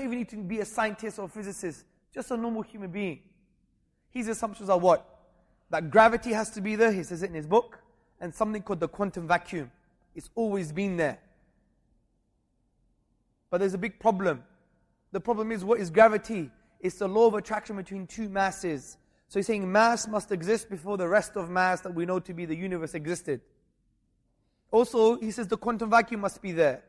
don't even need to be a scientist or physicist, just a normal human being. His assumptions are what? That gravity has to be there, he says it in his book, and something called the quantum vacuum. It's always been there. But there's a big problem. The problem is what is gravity? It's the law of attraction between two masses. So he's saying mass must exist before the rest of mass that we know to be the universe existed. Also, he says the quantum vacuum must be there.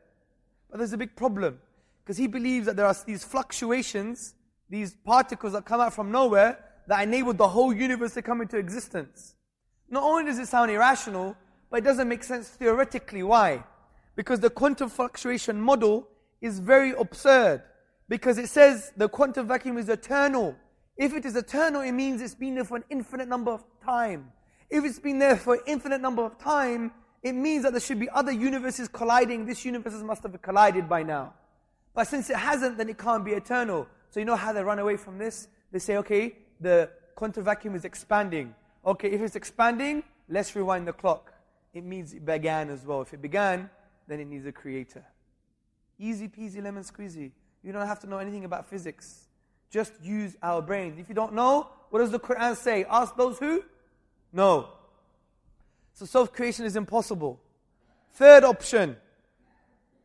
But there's a big problem. Because he believes that there are these fluctuations, these particles that come out from nowhere, that enabled the whole universe to come into existence. Not only does it sound irrational, but it doesn't make sense theoretically. Why? Because the quantum fluctuation model is very absurd. Because it says the quantum vacuum is eternal. If it is eternal, it means it's been there for an infinite number of time. If it's been there for an infinite number of time, it means that there should be other universes colliding. This universe must have collided by now. But since it hasn't, then it can't be eternal. So you know how they run away from this? They say, okay, the quantum vacuum is expanding. Okay, if it's expanding, let's rewind the clock. It means it began as well. If it began, then it needs a creator. Easy peasy lemon squeezy. You don't have to know anything about physics. Just use our brains. If you don't know, what does the Quran say? Ask those who know. So self creation is impossible. Third option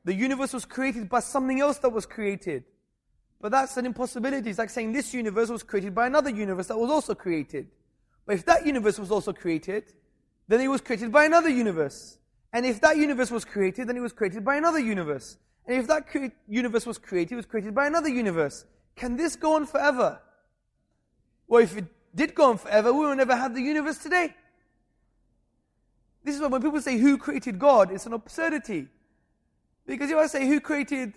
the universe was created by something else that was created. But that's an impossibility. It's like saying this universe was created by another universe that was also created. But if that universe was also created, then it was created by another universe. And if that universe was created, then it was created by another universe. And if that cre- universe was created, it was created by another universe. Can this go on forever? Well, if it did go on forever, we would never have the universe today. This is why when people say who created God, it's an absurdity. Because if I say who created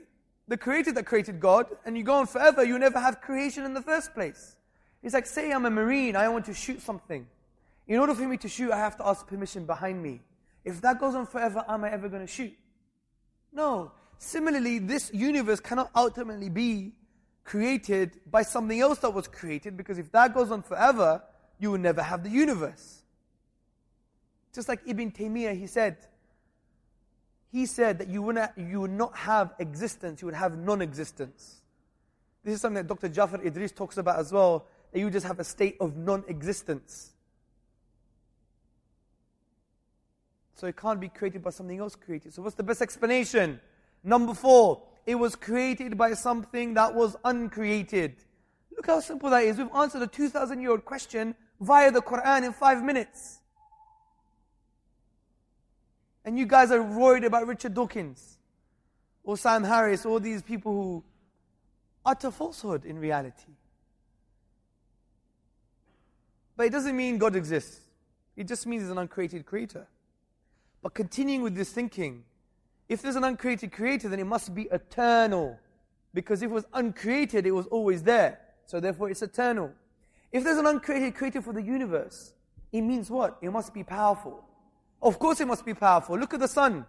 the creator that created God, and you go on forever, you never have creation in the first place. It's like say I'm a marine, I want to shoot something. In order for me to shoot, I have to ask permission behind me. If that goes on forever, am I ever going to shoot? No. Similarly, this universe cannot ultimately be created by something else that was created because if that goes on forever, you will never have the universe. Just like Ibn Taymiyyah, he said, he said that you would, not, you would not have existence, you would have non existence. This is something that Dr. Jafar Idris talks about as well, that you just have a state of non existence. So it can't be created by something else created. So what's the best explanation? Number four, it was created by something that was uncreated. Look how simple that is. We've answered a 2,000 year old question via the Quran in five minutes. And you guys are worried about Richard Dawkins or Sam Harris, all these people who utter falsehood in reality. But it doesn't mean God exists. It just means He's an uncreated creator. But continuing with this thinking, if there's an uncreated creator, then it must be eternal. Because if it was uncreated, it was always there. So therefore it's eternal. If there's an uncreated creator for the universe, it means what? It must be powerful. Of course it must be powerful. Look at the sun.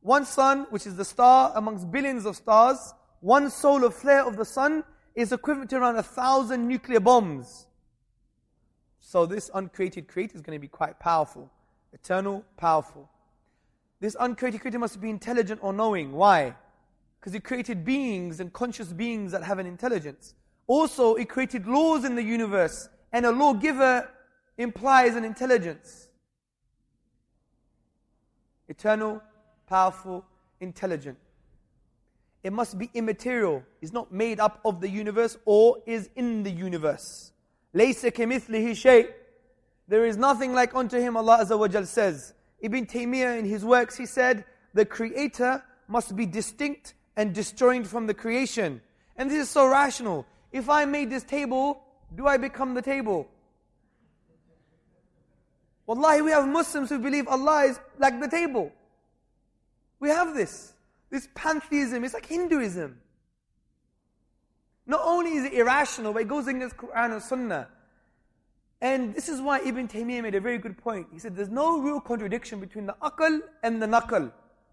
One sun, which is the star amongst billions of stars, one solar flare of the sun is equivalent to around a thousand nuclear bombs. So this uncreated creator is going to be quite powerful. Eternal, powerful. This uncreated creator must be intelligent or knowing. Why? Because he created beings and conscious beings that have an intelligence. Also, he created laws in the universe, and a lawgiver implies an intelligence Eternal, powerful, intelligent. It must be immaterial. It's not made up of the universe or is in the universe. لَيْسَ كَمِثْلِهِ شَيْءٍ There is nothing like unto him, Allah Azza wa Jal says. Ibn Taymiyyah in his works, he said, the creator must be distinct and disjoined from the creation. And this is so rational. If I made this table, do I become the table? Wallahi, we have Muslims who believe Allah is like the table. We have this. This pantheism, it's like Hinduism. Not only is it irrational, but it goes against Quran and Sunnah. And this is why Ibn Taymiyyah made a very good point. He said there's no real contradiction between the akal and the nakal.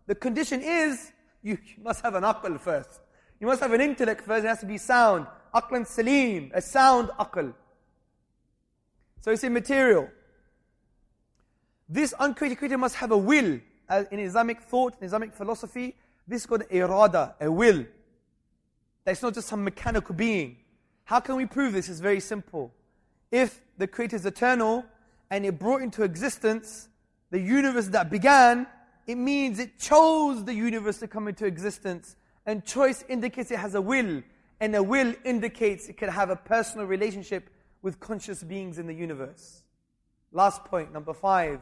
The condition is you must have an akal first. You must have an intellect first. It has to be sound. Aqlan salim, a sound akal. So it's immaterial. This uncreated creator must have a will. As in Islamic thought, in Islamic philosophy, this is called irada, a will. That it's not just some mechanical being. How can we prove this? It's very simple. If the Creator is eternal and it brought into existence the universe that began, it means it chose the universe to come into existence. And choice indicates it has a will. And a will indicates it can have a personal relationship with conscious beings in the universe. Last point, number five.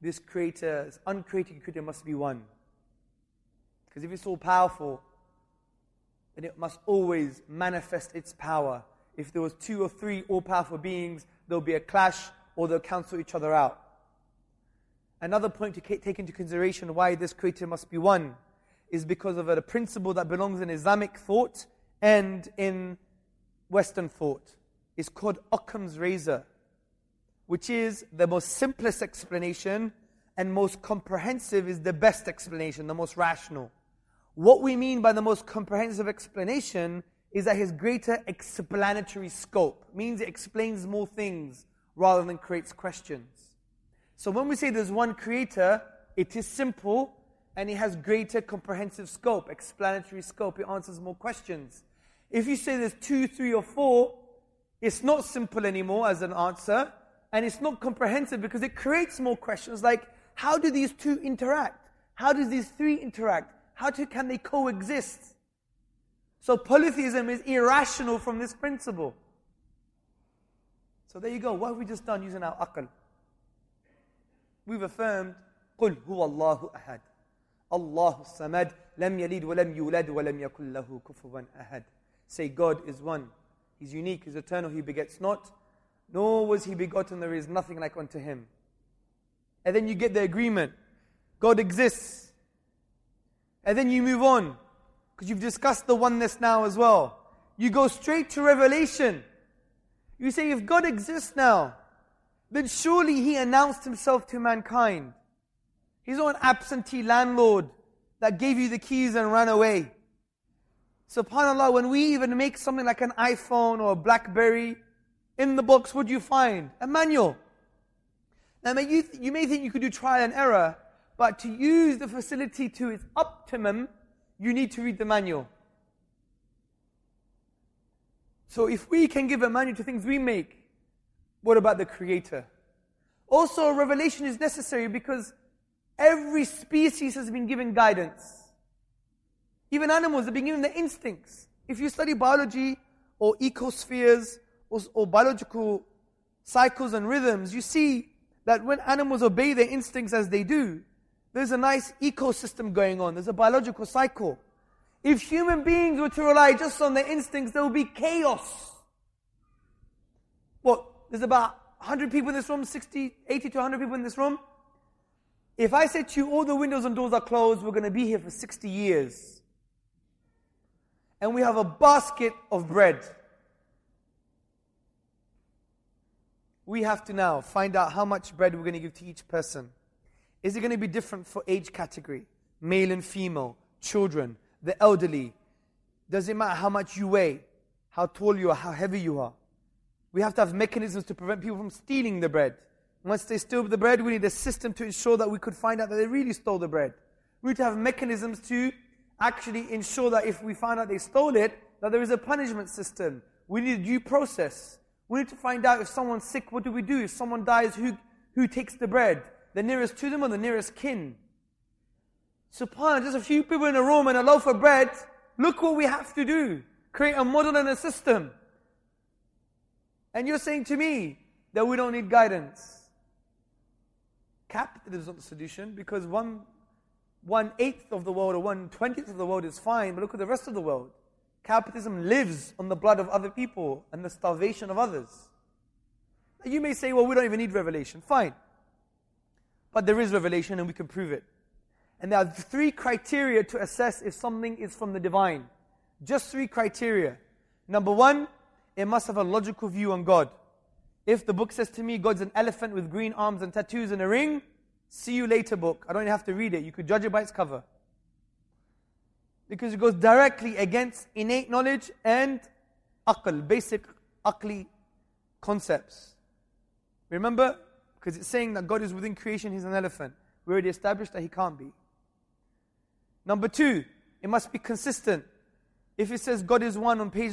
This creator, this uncreated creator must be one. Because if it's all powerful, then it must always manifest its power. If there was two or three all-powerful beings, there'll be a clash or they'll cancel each other out. Another point to take into consideration why this creator must be one is because of a principle that belongs in Islamic thought and in Western thought. It's called Occam's razor, which is the most simplest explanation and most comprehensive is the best explanation, the most rational. What we mean by the most comprehensive explanation is that his greater explanatory scope means it explains more things rather than creates questions. So when we say there's one creator, it is simple and it has greater comprehensive scope, explanatory scope. It answers more questions. If you say there's two, three, or four, it's not simple anymore as an answer, and it's not comprehensive because it creates more questions like how do these two interact? How does these three interact? How to, can they coexist? So polytheism is irrational from this principle. So there you go. What have we just done using our aql? we've affirmed قل هو الله أحد الله الصمد لم يلد ولم يولد ولم يكن له كفوا أحد Say God is one. He's unique, He's eternal, He begets not, nor was He begotten, there is nothing like unto Him. And then you get the agreement. God exists. And then you move on. Because you've discussed the oneness now as well. You go straight to Revelation. You say, if God exists now, then surely he announced himself to mankind. He's not an absentee landlord that gave you the keys and ran away. SubhanAllah, when we even make something like an iPhone or a Blackberry, in the box, would you find? A manual. Now, you, th- you may think you could do trial and error, but to use the facility to its optimum, you need to read the manual. So if we can give a manual to things we make, what about the Creator? Also, revelation is necessary because every species has been given guidance. Even animals have been given the instincts. If you study biology or ecospheres or, biological cycles and rhythms, you see that when animals obey their instincts as they do, there's a nice ecosystem going on. There's a biological cycle. If human beings were to rely just on their instincts, there would be chaos. What? There's about 100 people in this room, 60, 80 to 100 people in this room. If I said to you, all the windows and doors are closed, we're going to be here for 60 years. And we have a basket of bread. We have to now find out how much bread we're going to give to each person. Is it going to be different for age category? Male and female, children, the elderly. Does it matter how much you weigh, how tall you are, how heavy you are? We have to have mechanisms to prevent people from stealing the bread. Once they steal the bread, we need a system to ensure that we could find out that they really stole the bread. We need to have mechanisms to actually ensure that if we find out they stole it, that there is a punishment system. We need due process. We need to find out if someone's sick, what do we do? If someone dies, who, who takes the bread? The nearest to them or the nearest kin? Subhanallah, just a few people in a room and a loaf of bread. Look what we have to do. Create a model and a system. And you're saying to me that we don't need guidance. Capitalism is not the solution because one one eighth of the world or one twentieth of the world is fine, but look at the rest of the world. Capitalism lives on the blood of other people and the starvation of others. You may say, well, we don't even need revelation. Fine. But there is revelation and we can prove it. And there are three criteria to assess if something is from the divine. Just three criteria. Number one, it must have a logical view on God. If the book says to me, God's an elephant with green arms and tattoos and a ring, see you later book. I don't even have to read it. You could judge it by its cover. Because it goes directly against innate knowledge and aql, basic aqli concepts. Remember? Because it's saying that God is within creation, He's an elephant. We already established that He can't be. Number two, it must be consistent. If it says God is one on page